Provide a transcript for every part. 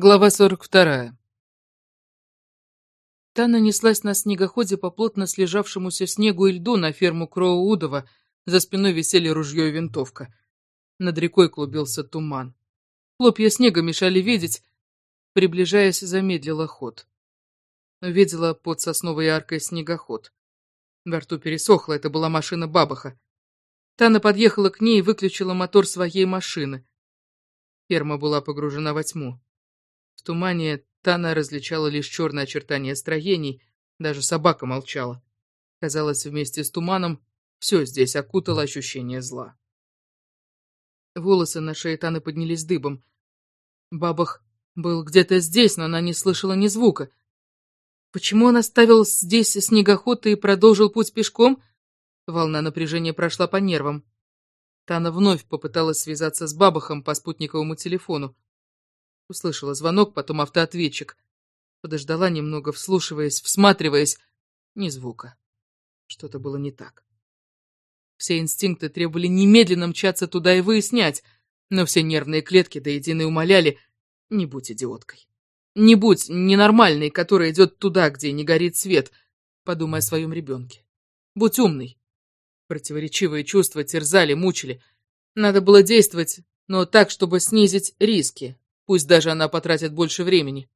Глава 42. Тана неслась на снегоходе по плотно слежавшемуся снегу и льду на ферму Кроуудова. За спиной висели ружье и винтовка. Над рекой клубился туман. Хлопья снега мешали видеть. Приближаясь, замедлила ход. Увидела под сосновой аркой снегоход. Во рту пересохло, это была машина бабаха. Тана подъехала к ней и выключила мотор своей машины. Ферма была погружена во тьму. В тумане Тана различала лишь черные очертания строений, даже собака молчала. Казалось, вместе с туманом все здесь окутало ощущение зла. Волосы на шее Таны поднялись дыбом. Бабах был где-то здесь, но она не слышала ни звука. Почему он оставил здесь снегоход и продолжил путь пешком? Волна напряжения прошла по нервам. Тана вновь попыталась связаться с Бабахом по спутниковому телефону. Услышала звонок, потом автоответчик. Подождала немного, вслушиваясь, всматриваясь. Ни звука. Что-то было не так. Все инстинкты требовали немедленно мчаться туда и выяснять, но все нервные клетки до единой умоляли «Не будь идиоткой. Не будь ненормальной, которая идет туда, где не горит свет, подумай о своем ребенке. Будь умной». Противоречивые чувства терзали, мучили. Надо было действовать, но так, чтобы снизить риски, Пусть даже она потратит больше времени.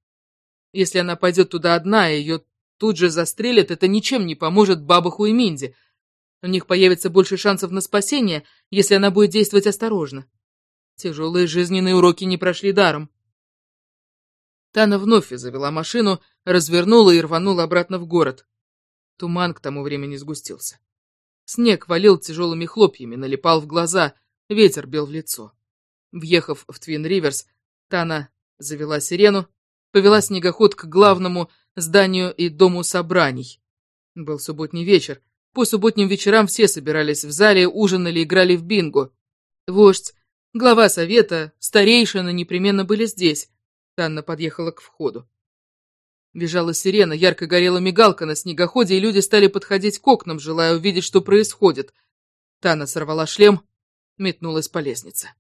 Если она пойдет туда одна, и ее тут же застрелят, это ничем не поможет Бабаху и Минде. У них появится больше шансов на спасение, если она будет действовать осторожно. Тяжелые жизненные уроки не прошли даром. Тана вновь завела машину, развернула и рванула обратно в город. Туман к тому времени сгустился. Снег валил тяжелыми хлопьями, налипал в глаза, ветер бил в лицо. Въехав в Твин-Риверс, Тана завела сирену, повела снегоход к главному зданию и дому собраний. Был субботний вечер. По субботним вечерам все собирались в зале, ужинали, играли в бинго. Вождь, глава совета, старейшина непременно были здесь. Танна подъехала к входу. Бежала сирена, ярко горела мигалка на снегоходе, и люди стали подходить к окнам, желая увидеть, что происходит. Тана сорвала шлем, метнулась по лестнице.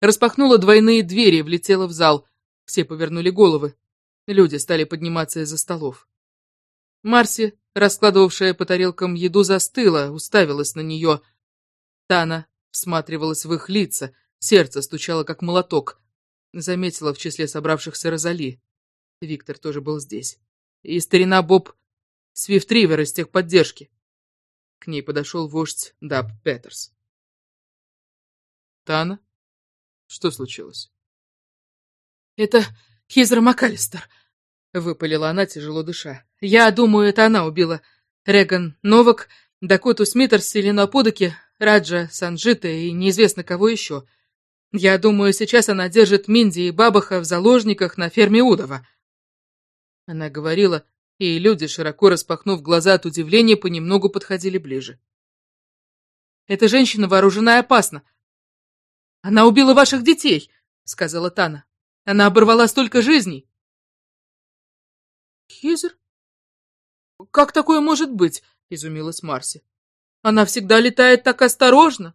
Распахнула двойные двери и влетела в зал. Все повернули головы. Люди стали подниматься из-за столов. Марси, раскладывавшая по тарелкам еду, застыла, уставилась на нее. Тана всматривалась в их лица, сердце стучало, как молоток. Заметила в числе собравшихся Розали. Виктор тоже был здесь. И старина Боб Свифтривер из техподдержки. К ней подошел вождь Даб Петерс. «Тана?» Что случилось? Это Хизер МакАлистер, выпалила она, тяжело дыша. Я думаю, это она убила Реган Новак, Дакоту Смитерс, Селину Апудаки, Раджа Санджита и неизвестно кого еще. Я думаю, сейчас она держит Минди и Бабаха в заложниках на ферме Удова. Она говорила, и люди, широко распахнув глаза от удивления, понемногу подходили ближе. Эта женщина вооружена и опасна. «Она убила ваших детей», — сказала Тана. «Она оборвала столько жизней». «Хизер? Как такое может быть?» — изумилась Марси. «Она всегда летает так осторожно!»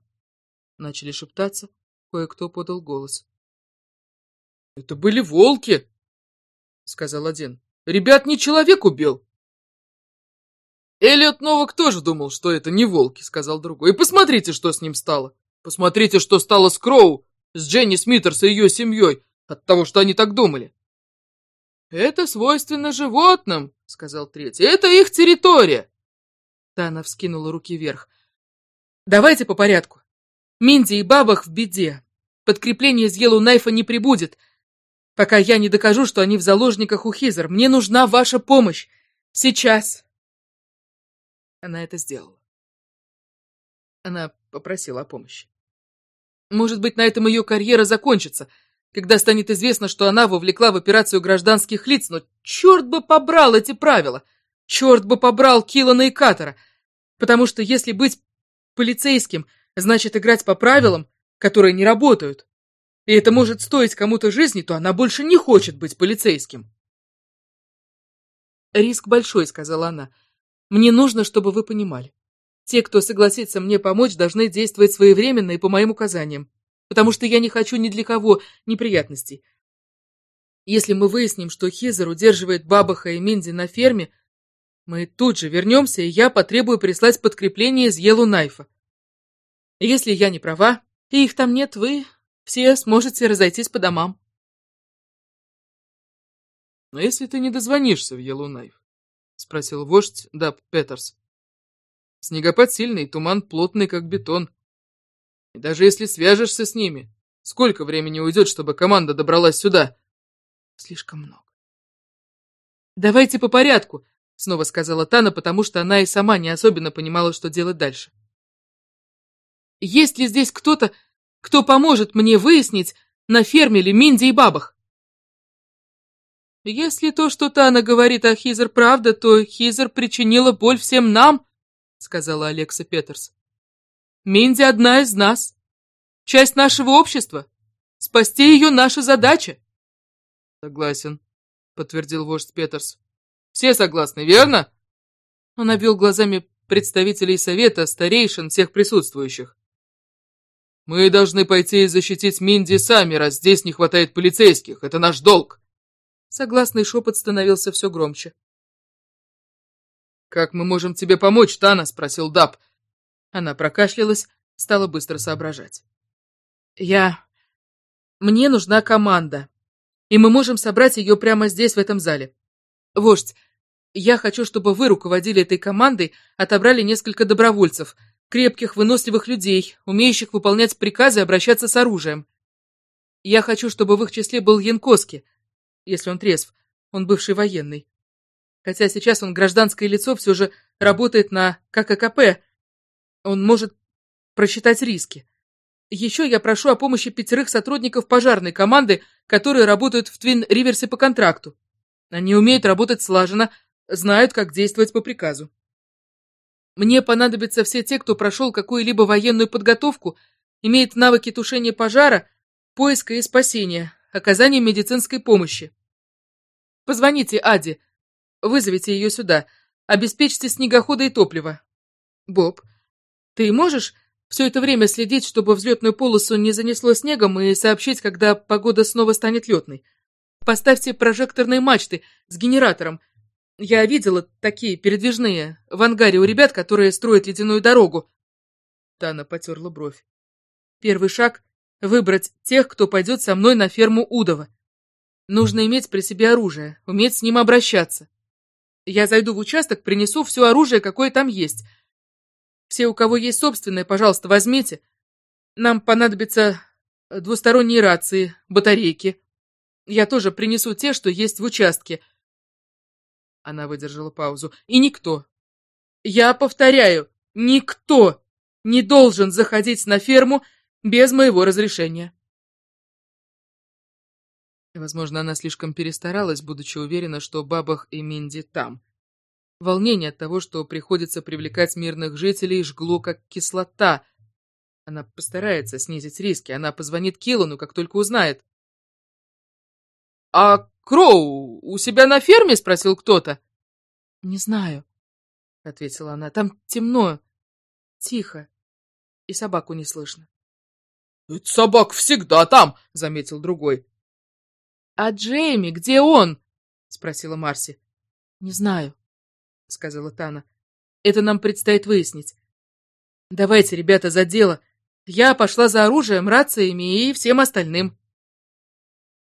Начали шептаться. Кое-кто подал голос. «Это были волки!» — сказал один. «Ребят не человек убил!» «Эллиот Новак тоже думал, что это не волки», — сказал другой. «И посмотрите, что с ним стало!» Посмотрите, что стало с Кроу, с Дженни Смитерс и ее семьей, от того, что они так думали. «Это свойственно животным», — сказал третий. «Это их территория». Тана вскинула руки вверх. «Давайте по порядку. Минди и Бабах в беде. Подкрепление из Йеллоу-Найфа не прибудет, пока я не докажу, что они в заложниках у Хизер. Мне нужна ваша помощь. Сейчас». Она это сделала. Она попросила о помощи. Может быть, на этом ее карьера закончится, когда станет известно, что она вовлекла в операцию гражданских лиц, но черт бы побрал эти правила! Черт бы побрал Киллана и Катера! Потому что если быть полицейским, значит играть по правилам, которые не работают. И это может стоить кому-то жизни, то она больше не хочет быть полицейским. «Риск большой», — сказала она. «Мне нужно, чтобы вы понимали. Те, кто согласится мне помочь, должны действовать своевременно и по моим указаниям, потому что я не хочу ни для кого неприятностей. Если мы выясним, что Хизер удерживает Бабаха и Минди на ферме, мы тут же вернемся, и я потребую прислать подкрепление из Елу Найфа. Если я не права, и их там нет, вы все сможете разойтись по домам. «Но если ты не дозвонишься в Елунайф?» — спросил вождь Даб Петерс. «Снегопад сильный, туман плотный, как бетон. И даже если свяжешься с ними, сколько времени уйдет, чтобы команда добралась сюда?» «Слишком много». «Давайте по порядку», — снова сказала Тана, потому что она и сама не особенно понимала, что делать дальше. «Есть ли здесь кто-то, кто поможет мне выяснить, на ферме ли Минди и бабах?» Если то, что Тана говорит о Хизер, правда, то Хизер причинила боль всем нам, сказала Алекса Петерс. Минди одна из нас, часть нашего общества. Спасти ее наша задача. Согласен, подтвердил вождь Петерс. Все согласны, верно? Он обвел глазами представителей совета, старейшин, всех присутствующих. Мы должны пойти и защитить Минди сами, раз здесь не хватает полицейских. Это наш долг. Согласный шепот становился все громче. «Как мы можем тебе помочь, Тана?» — спросил Даб. Она прокашлялась, стала быстро соображать. «Я... Мне нужна команда, и мы можем собрать ее прямо здесь, в этом зале. Вождь, я хочу, чтобы вы руководили этой командой, отобрали несколько добровольцев, крепких, выносливых людей, умеющих выполнять приказы и обращаться с оружием. Я хочу, чтобы в их числе был Янковский, если он трезв. Он бывший военный. Хотя сейчас он гражданское лицо, все же работает на КККП. Он может просчитать риски. Еще я прошу о помощи пятерых сотрудников пожарной команды, которые работают в Твин-Риверсе по контракту. Они умеют работать слаженно, знают, как действовать по приказу. Мне понадобятся все те, кто прошел какую-либо военную подготовку, имеет навыки тушения пожара, поиска и спасения, оказания медицинской помощи. Позвоните Аде, вызовите ее сюда, обеспечьте снегоходы и топливо. Боб, ты можешь все это время следить, чтобы взлетную полосу не занесло снегом и сообщить, когда погода снова станет летной? Поставьте прожекторные мачты с генератором. Я видела такие передвижные в ангаре у ребят, которые строят ледяную дорогу. Тана потерла бровь. Первый шаг Выбрать тех, кто пойдет со мной на ферму Удова. Нужно иметь при себе оружие, уметь с ним обращаться. Я зайду в участок, принесу все оружие, какое там есть. Все, у кого есть собственное, пожалуйста, возьмите. Нам понадобятся двусторонние рации, батарейки. Я тоже принесу те, что есть в участке. Она выдержала паузу. И никто. Я повторяю, никто не должен заходить на ферму без моего разрешения. Возможно, она слишком перестаралась, будучи уверена, что Бабах и Минди там. Волнение от того, что приходится привлекать мирных жителей, жгло как кислота. Она постарается снизить риски, она позвонит Киллану, как только узнает. «А Кроу у себя на ферме?» — спросил кто-то. «Не знаю», — ответила она. «Там темно, тихо, и собаку не слышно». «Это собак всегда там», — заметил другой. «А Джейми, где он?» — спросила Марси. «Не знаю», — сказала Тана. «Это нам предстоит выяснить. Давайте, ребята, за дело. Я пошла за оружием, рациями и всем остальным».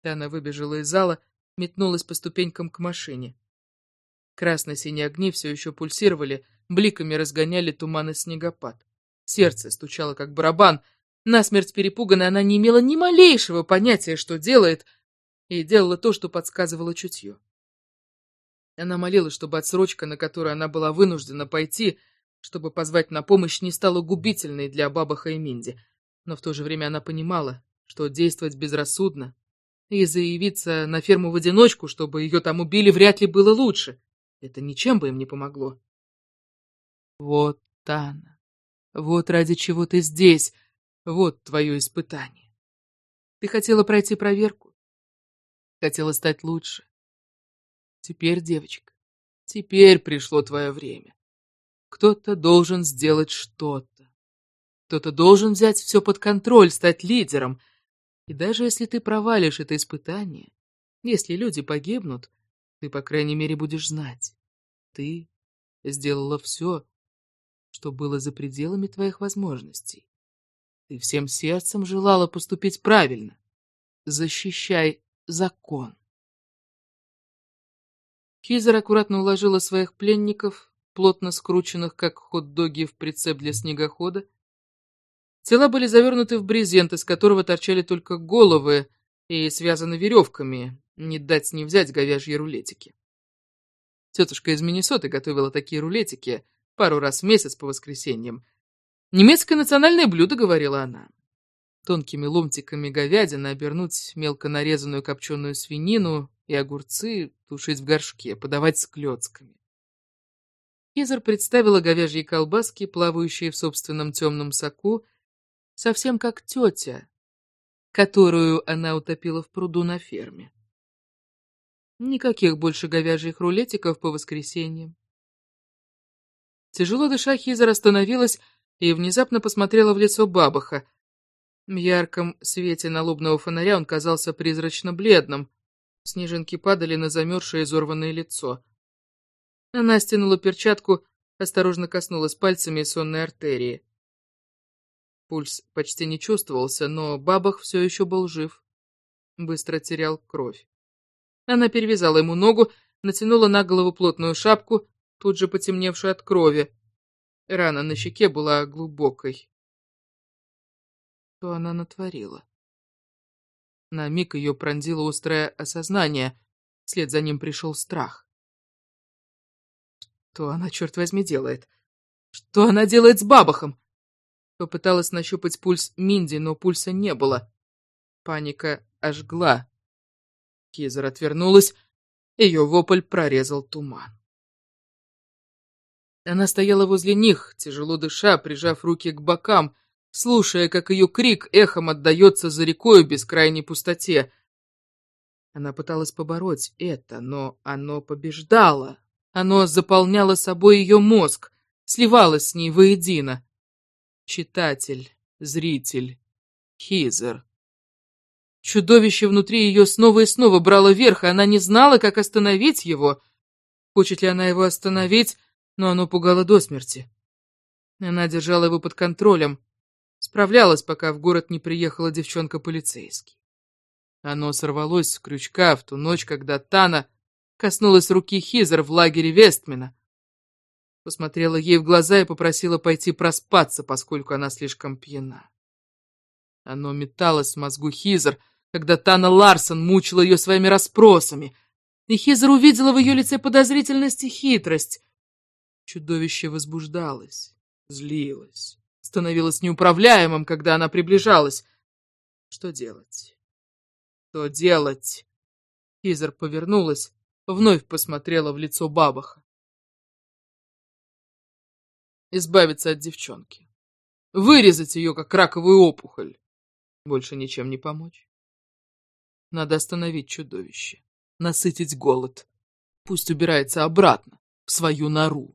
Тана выбежала из зала, метнулась по ступенькам к машине. Красно-синие огни все еще пульсировали, бликами разгоняли туман и снегопад. Сердце стучало, как барабан, Насмерть перепуганная, она не имела ни малейшего понятия, что делает, и делала то, что подсказывало чутье. Она молилась, чтобы отсрочка, на которую она была вынуждена пойти, чтобы позвать на помощь, не стала губительной для Бабаха и. Но в то же время она понимала, что действовать безрассудно и заявиться на ферму в одиночку, чтобы ее там убили, вряд ли было лучше. Это ничем бы им не помогло. Вот, Тана, вот ради чего ты здесь, вот твое испытание. Ты хотела пройти проверку. Хотела стать лучше. Теперь, девочка, теперь пришло твое время. Кто-то должен сделать что-то. Кто-то должен взять все под контроль, стать лидером. И даже если ты провалишь это испытание, Если люди погибнут, ты, по крайней мере, будешь знать. Ты сделала все, что было за пределами твоих возможностей. Ты всем сердцем желала поступить правильно. Защищай закон. Хизер аккуратно уложила своих пленников, плотно скрученных, как хот-доги, в прицеп для снегохода. Тела были завернуты в брезент, из которого торчали только головы и связаны веревками, не дать не взять говяжьи рулетики. Тетушка из Миннесоты готовила такие рулетики пару раз в месяц по воскресеньям. «Немецкое национальное блюдо», — говорила она. Тонкими ломтиками говядины обернуть мелко нарезанную копченую свинину и огурцы тушить в горшке, подавать с клетками. Хизер представила говяжьи колбаски, плавающие в собственном темном соку, совсем как тетя, которую она утопила в пруду на ферме. Никаких больше говяжьих рулетиков по воскресеньям. Тяжело дыша, Хизер остановилась и внезапно посмотрела в лицо бабаха. В ярком свете налобного фонаря он казался призрачно бледным. Снежинки падали на замерзшее изорванное лицо. Она стянула перчатку, осторожно коснулась пальцами сонной артерии. Пульс почти не чувствовался, но бабах все еще был жив. Быстро терял кровь. Она перевязала ему ногу, натянула на голову плотную шапку, тут же потемневшую от крови. Рана на щеке была глубокой. Что она натворила? На миг ее пронзило острое осознание, вслед за ним пришел страх. Что она, черт возьми, делает? Что она делает с бабахом? Попыталась нащупать пульс Минди, но пульса не было. Паника ожгла Кизер отвернулась, ее вопль прорезал туман. Она стояла возле них, тяжело дыша, прижав руки к бокам, слушая, как ее крик эхом отдается за рекой в бескрайней пустоте. Она пыталась побороть это, но оно побеждало. Оно заполняло собой ее мозг, сливалось с ней воедино. Читатель, зритель, Хизер. Чудовище внутри ее снова и снова брало верх, и она не знала, как остановить его. Хочет ли она его остановить, но оно пугало до смерти. Она держала его под контролем, справлялась, пока в город не приехала девчонка-полицейский. Оно сорвалось с крючка в ту ночь, когда Тана коснулась руки Хизер в лагере Вестмена. Посмотрела ей в глаза и попросила пойти проспаться, поскольку она слишком пьяна. Оно металось в мозгу Хизер, когда Тана Ларсон мучила ее своими расспросами, и Хизер увидела в ее лице подозрительность и хитрость. Чудовище возбуждалось, злилось, становилось неуправляемым, когда она приближалась. Что делать? Что делать? Хизер повернулась, вновь посмотрела в лицо бабаха. Избавиться от девчонки. Вырезать ее, как раковую опухоль. Больше ничем не помочь. Надо остановить чудовище, насытить голод. Пусть убирается обратно, в свою нору.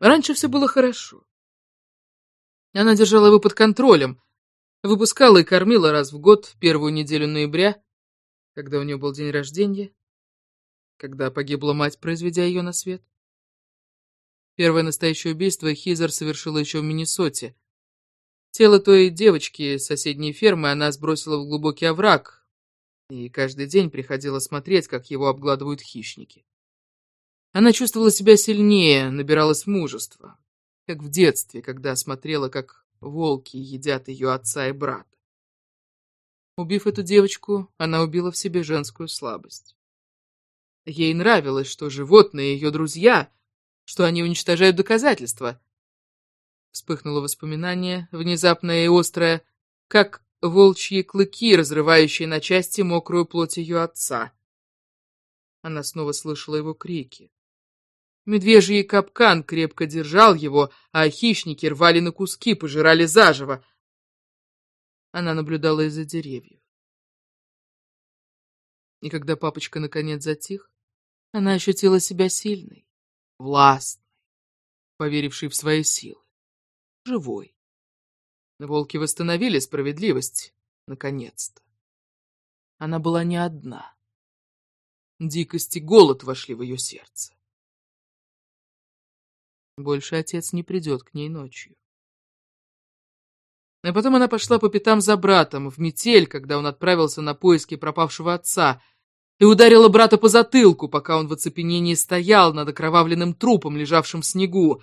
Раньше все было хорошо. Она держала его под контролем, выпускала и кормила раз в год в первую неделю ноября, когда у нее был день рождения, когда погибла мать, произведя ее на свет. Первое настоящее убийство Хизер совершила еще в Миннесоте, Тело той девочки с соседней фермы она сбросила в глубокий овраг, и каждый день приходила смотреть, как его обгладывают хищники. Она чувствовала себя сильнее, набиралась мужества, как в детстве, когда смотрела, как волки едят ее отца и брата. Убив эту девочку, она убила в себе женскую слабость. Ей нравилось, что животные ее друзья, что они уничтожают доказательства, Вспыхнуло воспоминание, внезапное и острое, как волчьи клыки, разрывающие на части мокрую плоть ее отца. Она снова слышала его крики. Медвежий капкан крепко держал его, а хищники рвали на куски, пожирали заживо. Она наблюдала из-за деревьев. И когда папочка наконец затих, она ощутила себя сильной, властной, поверившей в свои силы живой. Волки восстановили справедливость, наконец-то. Она была не одна. Дикость и голод вошли в ее сердце. Больше отец не придет к ней ночью. А потом она пошла по пятам за братом, в метель, когда он отправился на поиски пропавшего отца, и ударила брата по затылку, пока он в оцепенении стоял над окровавленным трупом, лежавшим в снегу.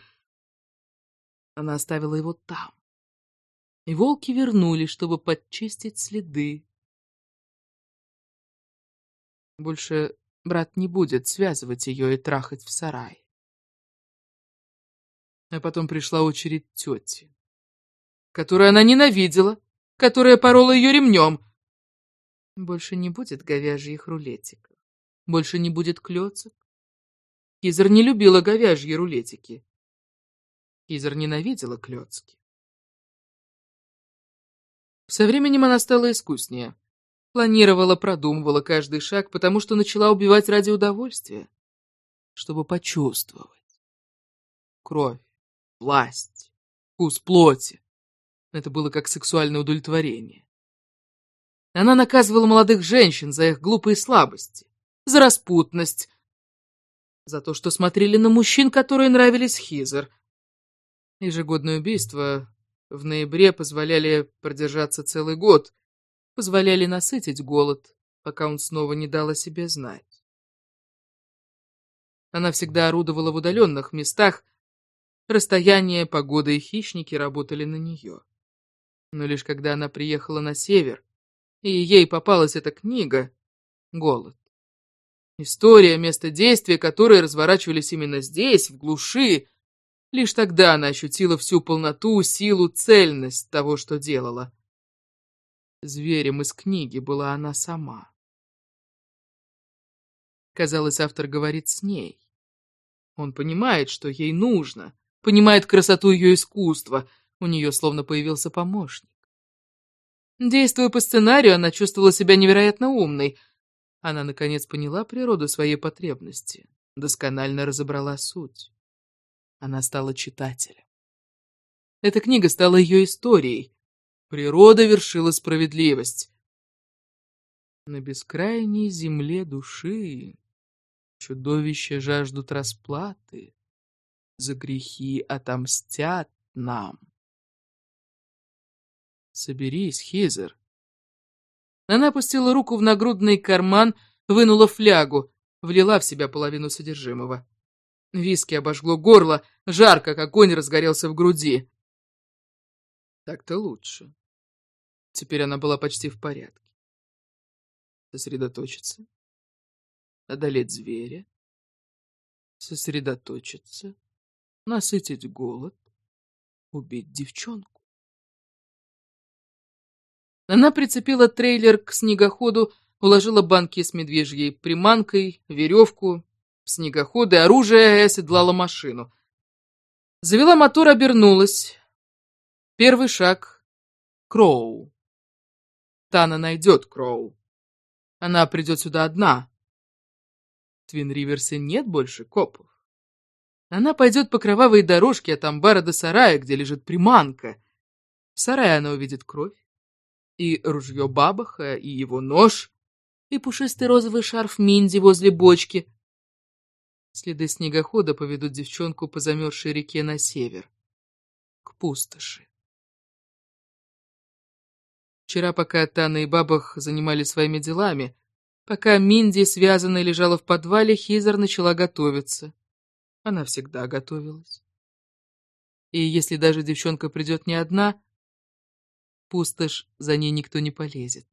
Она оставила его там. И волки вернулись, чтобы подчистить следы. Больше брат не будет связывать ее и трахать в сарае. А потом пришла очередь тети, которую она ненавидела, которая порола ее ремнем. Больше не будет говяжьих рулетиков, больше не будет клёцок. Кизер не любила говяжьи рулетики. Кизер ненавидела клёцки. Со временем она стала искуснее. Планировала, продумывала каждый шаг, потому что начала убивать ради удовольствия, чтобы почувствовать. Кровь власть, вкус плоти. Это было как сексуальное удовлетворение. Она наказывала молодых женщин за их глупые слабости, за распутность, за то, что смотрели на мужчин, которые нравились Хизер. Ежегодное убийство в ноябре позволяли продержаться целый год, позволяли насытить голод, пока он снова не дал о себе знать. Она всегда орудовала в удаленных местах, Расстояние, погода и хищники работали на нее. Но лишь когда она приехала на север, и ей попалась эта книга «Голод». История, место действия, которые разворачивались именно здесь, в глуши, лишь тогда она ощутила всю полноту, силу, цельность того, что делала. Зверем из книги была она сама. Казалось, автор говорит с ней. Он понимает, что ей нужно, понимает красоту ее искусства, у нее словно появился помощник. Действуя по сценарию, она чувствовала себя невероятно умной. Она, наконец, поняла природу своей потребности, досконально разобрала суть. Она стала читателем. Эта книга стала ее историей. Природа вершила справедливость. На бескрайней земле души чудовища жаждут расплаты за грехи отомстят нам. Соберись, Хизер. Она опустила руку в нагрудный карман, вынула флягу, влила в себя половину содержимого. Виски обожгло горло, жарко, как огонь разгорелся в груди. Так-то лучше. Теперь она была почти в порядке. Сосредоточиться. Одолеть зверя. Сосредоточиться насытить голод, убить девчонку. Она прицепила трейлер к снегоходу, уложила банки с медвежьей приманкой, веревку, снегоходы, оружие и оседлала машину. Завела мотор, обернулась. Первый шаг — Кроу. Тана найдет Кроу. Она придет сюда одна. В Твин-Риверсе нет больше копов. Она пойдет по кровавой дорожке от амбара до сарая, где лежит приманка. В сарае она увидит кровь, и ружье бабаха, и его нож, и пушистый розовый шарф Минди возле бочки. Следы снегохода поведут девчонку по замерзшей реке на север, к пустоши. Вчера, пока Тана и Бабах занимались своими делами, пока Минди, связанная, лежала в подвале, Хизер начала готовиться. Она всегда готовилась. И если даже девчонка придет не одна, пустошь за ней никто не полезет.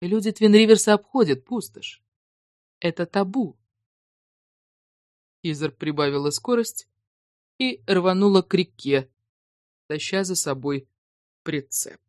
Люди Твинриверса обходят пустошь. Это табу. Изер прибавила скорость и рванула к реке, таща за собой прицеп.